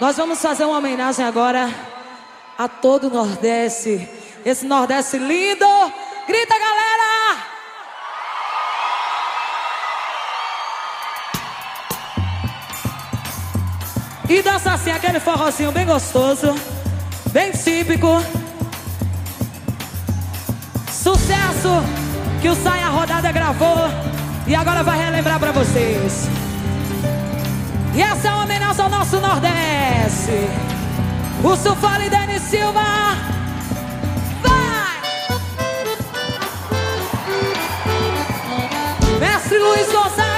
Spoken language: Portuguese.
Nós vamos fazer uma homenagem agora a todo o Nordeste. Esse Nordeste lindo. Grita, galera! E dança assim, aquele forrozinho bem gostoso, bem típico. Sucesso que o Saia Rodada gravou e agora vai relembrar pra vocês. E essa é uma homenagem ao nosso Nordeste. O Sufale Denis Silva. Vai! Mestre Luiz Gonçalves.